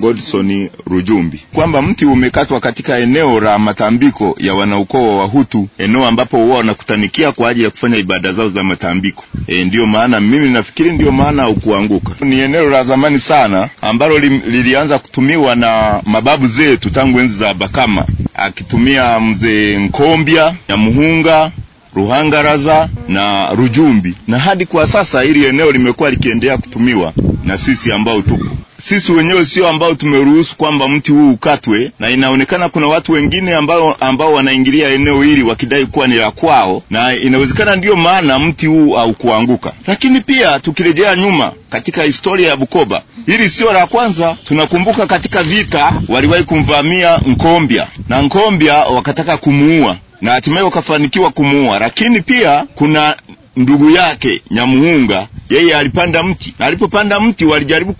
Godson Rujumbi kwamba mti umekatwa katika eneo la matambiko ya wanaukoo wa Wahutu, eneo ambapo huwa wanakutanikia kwa ajili ya kufanya ibada zao za matambiko. E, ndiyo maana mimi nafikiri ndiyo maana haukuanguka. Ni eneo la zamani sana ambalo li, lilianza kutumiwa na mababu zetu tangu enzi za Bakama, akitumia mzee Nkombya, Nyamuhunga Ruhangaraza na Rujumbi, na hadi kwa sasa hili eneo limekuwa likiendelea kutumiwa na sisi ambao tupo sisi wenyewe sio ambao tumeruhusu kwamba mti huu ukatwe, na inaonekana kuna watu wengine ambao, ambao wanaingilia eneo hili wakidai kuwa ni la kwao, na inawezekana ndiyo maana mti huu haukuanguka. Lakini pia tukirejea nyuma katika historia ya Bukoba, hili sio la kwanza. Tunakumbuka katika vita waliwahi kumvamia Nkombya na Nkombya wakataka kumuua na hatimaye wakafanikiwa kumuua, lakini pia kuna ndugu yake Nyamuhunga, yeye alipanda mti na alipopanda mti walijaribu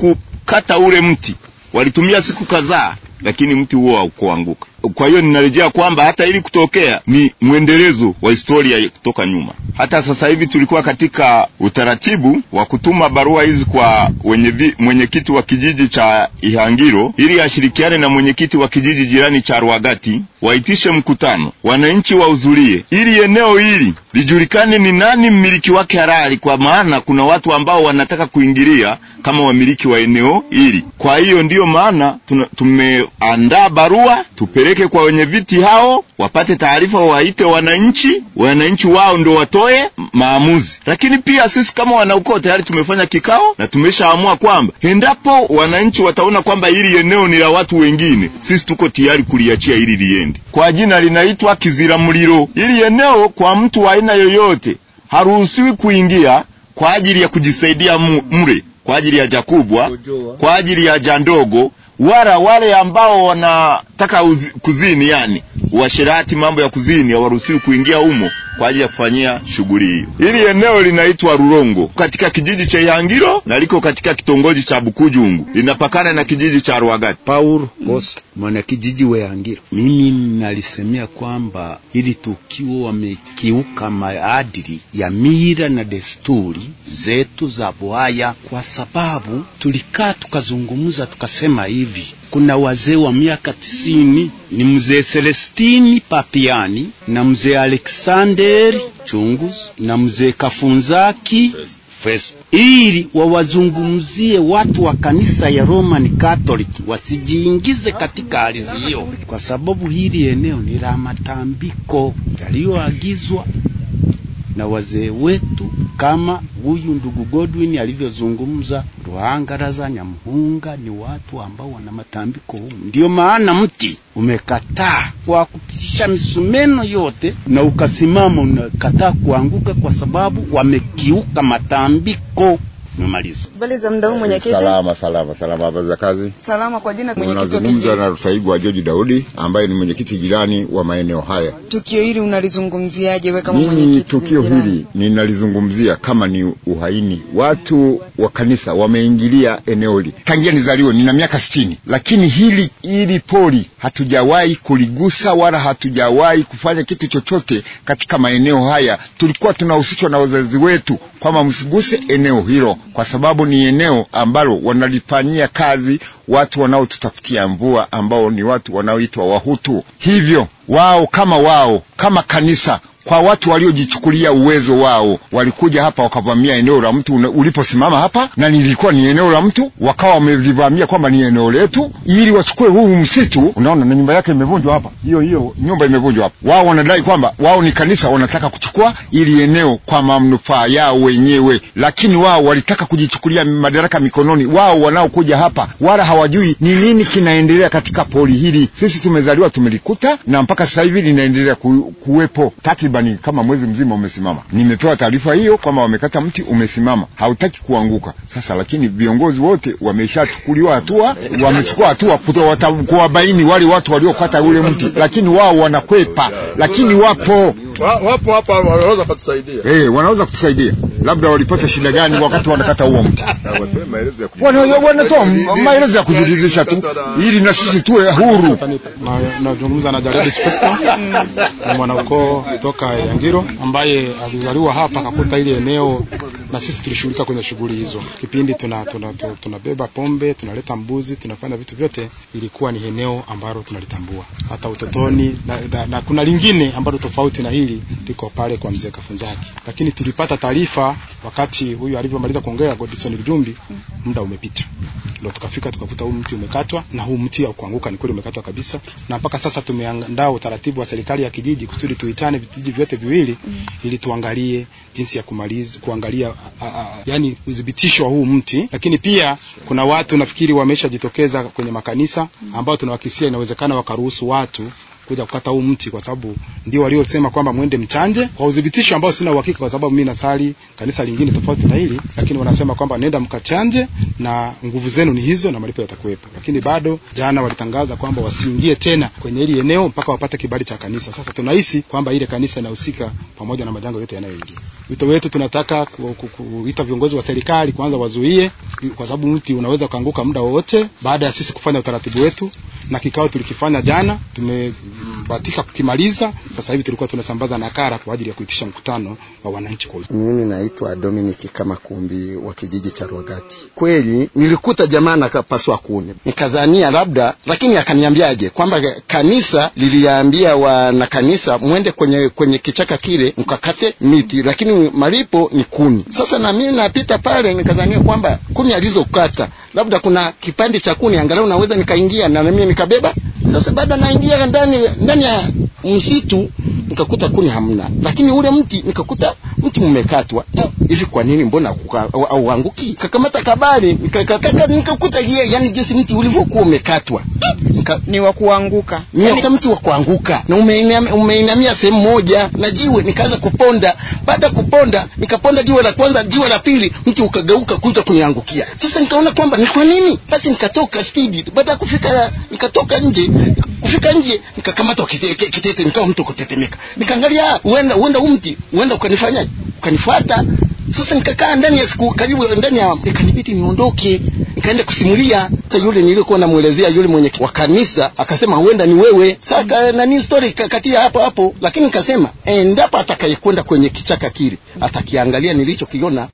kukata ule mti, walitumia siku kadhaa, lakini mti huo haukuanguka. Kwa hiyo ninarejea kwamba hata ili kutokea ni mwendelezo wa historia kutoka nyuma. Hata sasa hivi tulikuwa katika utaratibu wa kutuma barua hizi kwa mwenyekiti wa kijiji cha Ihangiro ili ashirikiane na mwenyekiti wa kijiji jirani cha Rwagati waitishe mkutano, wananchi wahudhurie, ili eneo hili lijulikane ni nani mmiliki wake halali, kwa maana kuna watu ambao wanataka kuingilia kama wamiliki wa eneo hili. Kwa hiyo ndiyo maana tumeandaa barua tupeleke kwa wenye viti hao wapate taarifa, waite wananchi, wananchi wao ndio watoe maamuzi. Lakini pia sisi kama wanaukoo tayari tumefanya kikao na tumeshaamua kwamba endapo wananchi wataona kwamba hili eneo ni la watu wengine, sisi tuko tayari kuliachia ili liende. Kwa jina linaitwa Kizira Mliro. Hili eneo kwa mtu wa aina yoyote haruhusiwi kuingia kwa ajili ya kujisaidia mure, kwa ajili ya jakubwa, kubwa, kwa ajili ya haja ndogo wala wale ambao wanataka kuzini, yani washirati, mambo ya kuzini, hawaruhusiwi kuingia humo kwa ajili ya kufanyia shughuli hiyo. Hili eneo linaitwa Rurongo katika kijiji cha Ihangiro na liko katika kitongoji cha Bukujungu, linapakana na kijiji cha Rwagati. Paulo Costa, mwana kijiji wa Ihangiro, mimi nalisemea kwamba ili tukio wamekiuka maadili ya mira na desturi zetu za Bwaya, kwa sababu tulikaa tukazungumza tukasema hivi kuna wazee wa miaka tisini ni mzee Celestini Papiani na mzee Alexander Chungus na mzee Kafunzaki Festo, ili wawazungumzie watu wa kanisa ya Roman Catholic wasijiingize katika ardhi hiyo, kwa sababu hili eneo ni la matambiko yaliyoagizwa na wazee wetu, kama huyu ndugu Godwin alivyozungumza. Ruhangaraza, nyamhunga ni watu ambao wana matambiko humu. Ndiyo maana mti umekataa kwa kupitisha misumeno yote na ukasimama, unakataa kuanguka kwa sababu wamekiuka matambiko. Nimaliza. Habari za muda huu mwenyekiti? Salama salama salama. Habari za kazi? Salama. Kwa jina mwenyekiti Unazungumza na Rusaigwa wa George Daudi ambaye ni mwenyekiti jirani wa maeneo haya. Tukio hili unalizungumziaje wewe kama Mimi mwenyekiti? tukio jirani? hili ninalizungumzia kama ni uhaini. Watu wa kanisa wameingilia eneo hili tangia nizaliwe, nina miaka sitini, lakini hili hili poli hatujawahi kuligusa wala hatujawahi kufanya kitu chochote katika maeneo haya. Tulikuwa tunahusishwa na wazazi wetu kwamba msiguse eneo hilo, kwa sababu ni eneo ambalo wanalifanyia kazi watu wanaotutafutia mvua ambao ni watu wanaoitwa Wahutu. Hivyo wao kama wao kama kanisa kwa watu waliojichukulia uwezo wao walikuja hapa wakavamia eneo la mtu uliposimama hapa, na nilikuwa ni eneo la mtu, wakawa wamelivamia kwamba ni eneo letu ili wachukue huu msitu. Unaona, na nyumba yake imevunjwa hapa, hiyo hiyo nyumba imevunjwa hapa. Wao wanadai kwamba wao ni kanisa, wanataka kuchukua ili eneo kwa manufaa yao wenyewe, lakini wao walitaka kujichukulia madaraka mikononi. Wao wanaokuja hapa wala hawajui ni nini kinaendelea katika pori hili. Sisi tumezaliwa tumelikuta, na mpaka sasa hivi linaendelea ku, kuwepo takribani kama mwezi mzima umesimama. Nimepewa taarifa hiyo kwamba wamekata mti umesimama, hautaki kuanguka. Sasa lakini viongozi wote wameshachukuliwa hatua, wamechukua hatua kuwabaini wale watu waliokata ule mti, lakini wao wanakwepa, lakini wapo Wa- wapo hapa wanaweza kutusaidia. eh, wanaweza kutusaidia. Labda walipata shida gani wakati wanakata huo mti? Wanatoa maelezo ya kujiridhisha tu ili na sisi tuwe huru. Na nazungumza na Jared Spesta, ni mwanaukoo kutoka Yangiro ambaye alizaliwa hapa akakuta ile eneo, na sisi tulishughulika kwenye shughuli hizo. Kipindi tuna tunabeba tuna, tuna pombe tunaleta mbuzi tunafanya vitu vyote, ilikuwa ni eneo ambalo tunalitambua hata utotoni na, na, na kuna lingine ambalo tofauti na hili liko pale kwa mzee Kafunzaki, lakini tulipata taarifa wakati huyu alivyomaliza kuongea Godson Bijumbi, muda umepita ndio tukafika tukakuta huu mti umekatwa na huu mti haukuanguka, ni kweli umekatwa kabisa, na mpaka sasa tumeandaa utaratibu wa serikali ya kijiji kusudi tuitane vijiji vyote viwili mm. ili tuangalie jinsi ya kumaliza kuangalia yani udhibitisho wa huu mti, lakini pia kuna watu nafikiri wameshajitokeza kwenye makanisa ambao tunawakisia inawezekana wakaruhusu watu kuja kukata huu mti kwa sababu ndio waliosema kwamba mwende mchanje kwa udhibitisho ambao sina uhakika, kwa sababu mimi nasali kanisa lingine tofauti na hili, lakini wanasema kwamba nenda mkachanje na nguvu zenu ni hizo na malipo yatakuwepo. Lakini bado jana walitangaza kwamba wasiingie tena kwenye hili eneo mpaka wapate kibali cha kanisa. Sasa tunahisi kwamba ile kanisa inahusika pamoja na majanga yote yanayoingia. Wito wetu tunataka ku- ku- kuita viongozi wa serikali kwanza wazuie, kwa sababu mti unaweza kuanguka muda wowote baada ya sisi kufanya utaratibu wetu na kikao tulikifanya jana, tumebahatika kukimaliza. Sasa hivi tulikuwa tunasambaza nakara kwa ajili ya kuitisha mkutano wa wananchi kwa. Mimi naitwa Dominic kama kumbi wa kijiji cha Rwagati. Kweli nilikuta jamaa nakapaswa kuni, nikazania labda, lakini akaniambiaje kwamba kanisa liliambia wana kanisa mwende kwenye kwenye kichaka kile mkakate miti, lakini malipo ni kuni. Sasa na mimi napita pale nikazania kwamba kuni alizokata labda kuna kipande cha kuni angalau naweza nikaingia na mimi nikabeba. Sasa baada naingia ndani ndani ya msitu nikakuta kuni hamna, lakini ule mti nikakuta mti mmekatwa. Eh, Hivi kwa nini mbona auanguki? Kakamata kabali nikakuta ye, yani jinsi mti ulivyokuwa umekatwa. Ni wa kuanguka Nimekuta mti wa kuanguka na umeinamia, sehemu moja na jiwe, nikaanza kuponda. Baada ya kuponda, nikaponda jiwe la kwanza, jiwe la pili, mti ukageuka kuja kuniangukia. Sasa nikaona kwamba ni kwa nini, basi nikatoka speed. Baada ya kufika, nikatoka nje, kufika nje nikakamata kitete, kitete nikawa mtu kutetemeka. Nikaangalia, huenda huenda umti uenda ukanifanya ukanifuata. Sasa nikakaa ndani ya siku karibu ndani ya ikanibidi niondoke, nikaenda kusimulia. Sasa yule nilikuwa namuelezea yule mwenye wa kanisa akasema huenda ni wewe. Sasa nani story kakatia hapo hapo, lakini nikasema endapo atakayekwenda kwenye kichaka kile atakiangalia nilichokiona